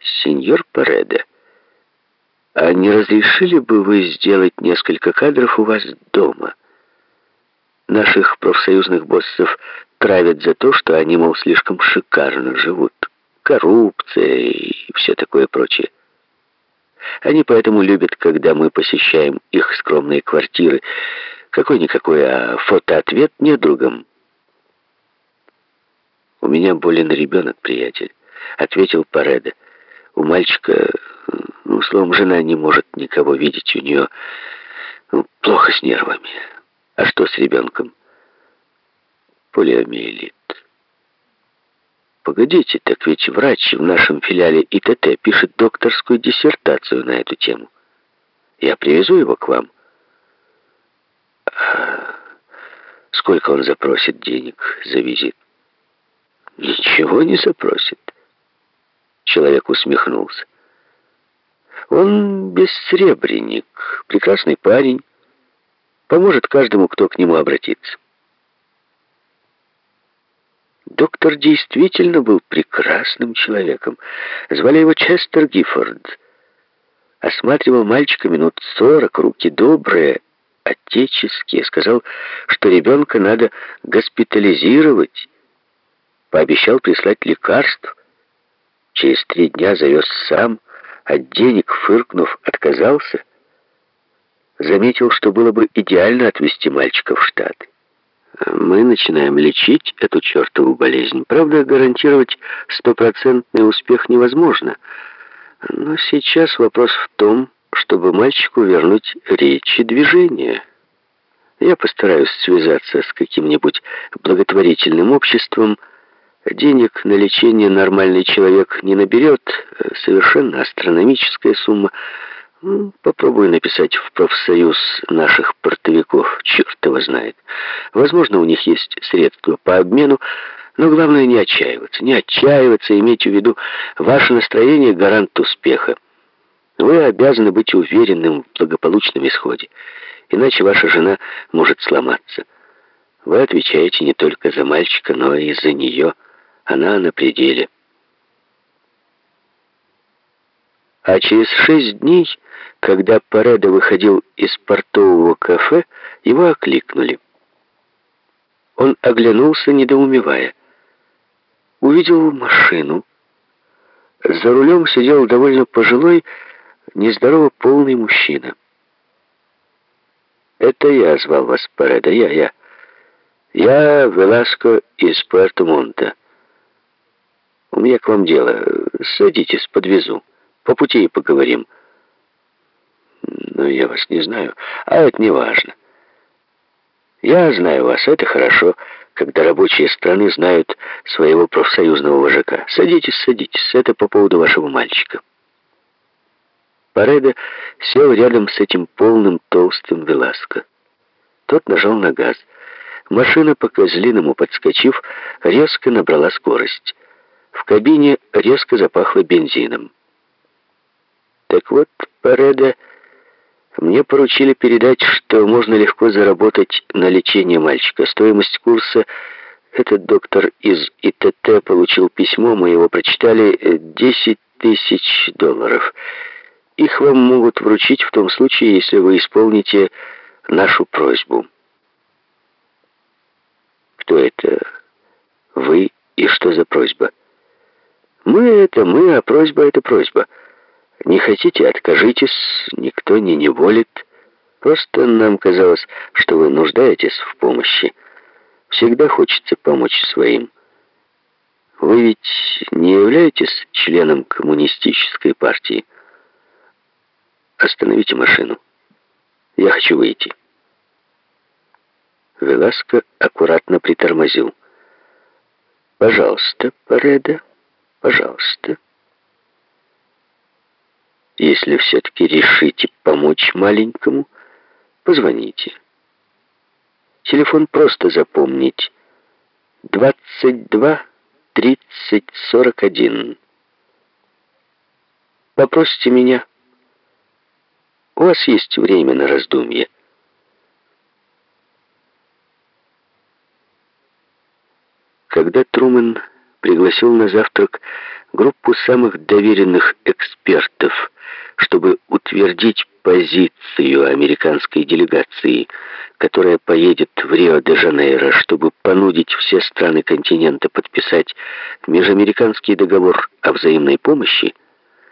Сеньор Пареда, а не разрешили бы вы сделать несколько кадров у вас дома? Наших профсоюзных боссов травят за то, что они, мол, слишком шикарно живут. Коррупция и все такое прочее. Они поэтому любят, когда мы посещаем их скромные квартиры. Какой-никакой, а фотоответ недругам. «У меня болен ребенок, приятель», — ответил Пареда. «У мальчика, ну, словом, жена не может никого видеть, у нее ну, плохо с нервами. А что с ребенком?» «Полиомиелит». «Погодите, так ведь врач в нашем филиале ИТТ пишет докторскую диссертацию на эту тему. Я привезу его к вам». А «Сколько он запросит денег за визит?» «Ничего не запросит». Человек усмехнулся. «Он бессребренник, прекрасный парень, поможет каждому, кто к нему обратится». Доктор действительно был прекрасным человеком. Звали его Честер Гиффорд. Осматривал мальчика минут сорок, руки добрые, отеческие. Сказал, что ребенка надо госпитализировать. Пообещал прислать лекарств. Через три дня завез сам, от денег, фыркнув, отказался. Заметил, что было бы идеально отвезти мальчика в Штаты мы начинаем лечить эту чертову болезнь. Правда, гарантировать стопроцентный успех невозможно. Но сейчас вопрос в том, чтобы мальчику вернуть речь и движение. Я постараюсь связаться с каким-нибудь благотворительным обществом. Денег на лечение нормальный человек не наберет. Совершенно астрономическая сумма. Ну, попробую написать в профсоюз наших портовиков. Черт его знает. Возможно, у них есть средства по обмену, но главное не отчаиваться. Не отчаиваться, иметь в виду ваше настроение гарант успеха. Вы обязаны быть уверенным в благополучном исходе, иначе ваша жена может сломаться. Вы отвечаете не только за мальчика, но и за нее. Она на пределе. А через шесть дней, когда Пареда выходил из портового кафе, его окликнули. Он оглянулся, недоумевая. Увидел машину. За рулем сидел довольно пожилой, нездорово полный мужчина. «Это я звал вас, Пареда, я, я. Я Веласко из Пуэрто-Монта. У меня к вам дело. Садитесь, подвезу». По пути и поговорим. Но я вас не знаю, а это не важно. Я знаю вас, это хорошо, когда рабочие страны знают своего профсоюзного вожака. Садитесь, садитесь, это по поводу вашего мальчика. Пареда сел рядом с этим полным толстым Веласко. Тот нажал на газ. Машина, по козлиному подскочив, резко набрала скорость. В кабине резко запахло бензином. Так вот, Пареда, мне поручили передать, что можно легко заработать на лечение мальчика. Стоимость курса этот доктор из ИТТ получил письмо, мы его прочитали, 10 тысяч долларов. Их вам могут вручить в том случае, если вы исполните нашу просьбу. Кто это? Вы и что за просьба? Мы это мы, а просьба это просьба. Не хотите, откажитесь, никто не неволит. Просто нам казалось, что вы нуждаетесь в помощи. Всегда хочется помочь своим. Вы ведь не являетесь членом коммунистической партии? Остановите машину. Я хочу выйти. Веласко аккуратно притормозил. «Пожалуйста, Пареда, пожалуйста». Если все-таки решите помочь маленькому, позвоните. Телефон просто запомнить. 22 30 41. Попросите меня. У вас есть время на раздумье. Когда Трумен пригласил на завтрак группу самых доверенных экспертов, чтобы утвердить позицию американской делегации, которая поедет в Рио-де-Жанейро, чтобы понудить все страны континента подписать межамериканский договор о взаимной помощи,